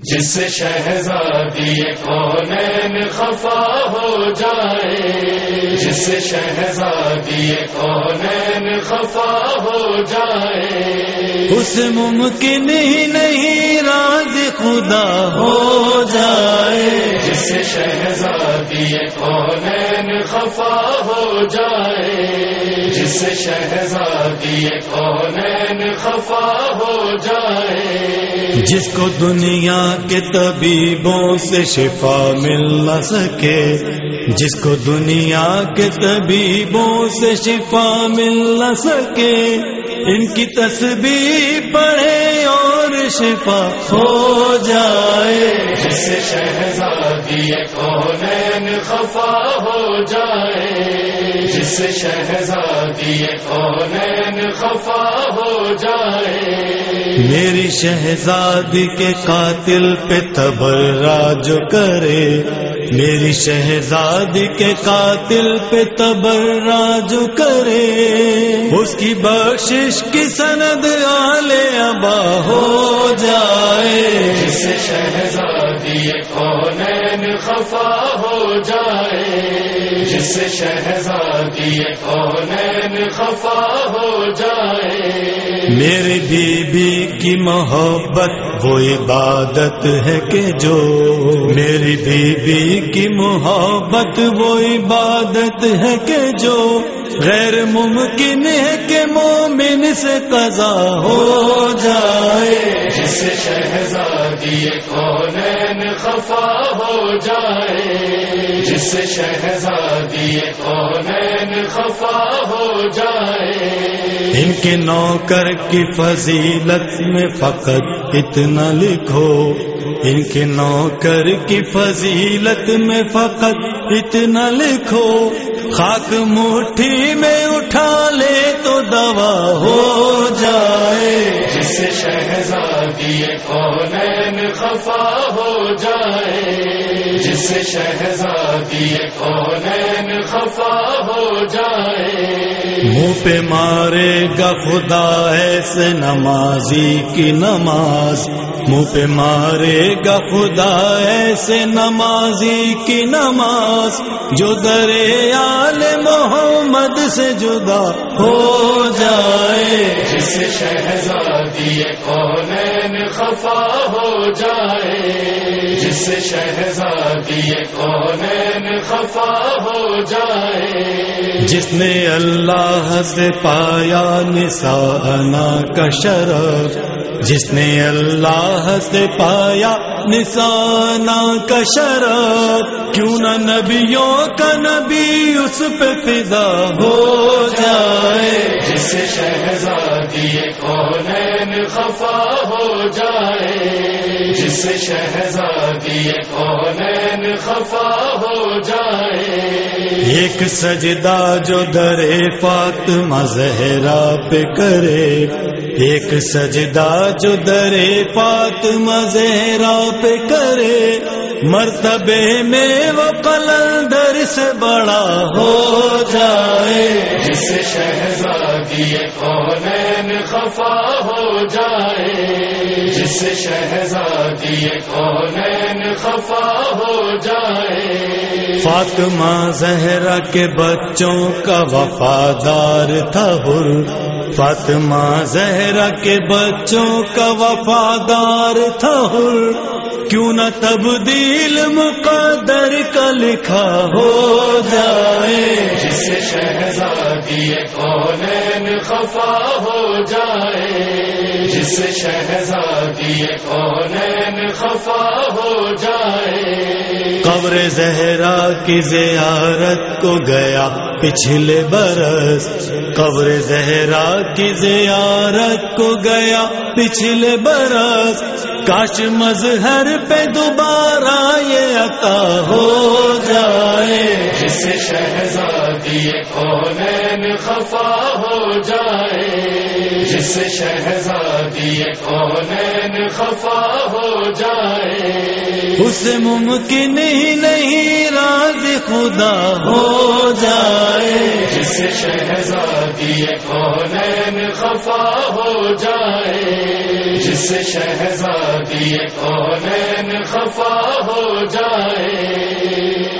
جس شہزادی کونین خفا ہو جائے جس شہزادی کونین خفا ہو جائے۔ اس ممکن ہی نہیں راز خدا ہو جائے۔ جس شہزادی کونین خفا ہو جائے۔ جس شہزادی کونین خفا ہو جائے۔ جس کو دنیا کے طبیبوں سے شفا مل نہ سکے، جس کو دنیا کے طبیبوں سے شفا مل نہ سکے، ان کی تسبیح پڑھے اور شفا ہو جائے۔ جس سے شہزادی کونین خفا ہو جائے۔ جس شہزادی کونین خفا ہو جائے۔ میری شہزادی کے قاتل پہ تبرا جو کرے۔ میری شہزادی کے قاتل پہ تبرا جو کرے۔ اس کی بخشش کی سند آلے ابا ہو جائے۔ جس شہزادی کونین خفا ہو جائے۔ جس شہزادی کونین خفا ہو جائے۔ میری بیوی کی محبت وہ عبادت ہے کہ جو میری بیوی کی محبت وہ عبادت ہے کہ جو غیر ممکن ہے کہ مومن سے قضا ہو جائے۔ جس شہزادی کونین خفا ہو جائے۔ جس شہزادی کونین خفا ہو جائے۔ ان کے نوکر کی فضیلت میں فقط اتنا لکھو۔ ان کے نوکر کی فضیلت میں فقط اتنا لکھو خاک مٹھی میں اٹھا لے تو دوا ہو جائے۔ جس شہزادی کونین خفا ہو جائے۔ جس شہزادی کونین خفا ہو جائے۔ منہ پہ مارے گا خدا ایسے نمازی کی نماز۔ منہ پہ مارے گا خدا ایسے نمازی کی نماز۔ جو دریال محمد سے جدا ہو جائے۔ جس شہزادی کونین خفا ہو جائے۔ جس شہزادی کونین خفا ہو جائے۔ جس نے اللہ سے پایا نسانا کا شرف جس نے اللہ سے پایا نسانا کا شرف کیوں نہ نبیوں کا نبی اس پہ فضا ہو جائے؟ جس سے شہزادی کونین خفا ہو جائے؟ جس سے شہزادی کونین خفا ہو جائے؟ ایک سجدہ جو در فاطمہ زہرا پہ کرے ایک سجدہ جو در فاطمہ زہرا پہ کرے مرتبے میں وہ قلندر سے بڑا ہو جائے۔ جس شہزادی کونین خفا ہو جائے۔ جس شہزادی کونین خفا ہو جائے۔ فاطمہ زہرا کے بچوں کا وفادار تھا ہر۔ فاطمہ زہرا کے بچوں کا وفادار تھا ہر۔ کیوں نہ تبدیل مقدر کا لکھا ہو جائے۔ جس شہزادی کونین خفا ہو جائے۔ جس شہزادی کونین خفا ہو جائے۔ قبر زہرا کی زیارت کو گیا۔ پچھلے برس قبر زہرا کی زیارت کو گیا پچھلے برس کاش مظہر پہ دوبارہ یہ عطا ہو جائے۔ جس شہزادی کونین خفا ہو جائے۔ جس شہزادی کونین خفا ہو جائے۔ اس ممکن ہی نہیں راز خدا ہو جائے۔ جس شہزادی کونین خفا ہو جائے۔ جس شہزادی کونین خفا ہو جائے۔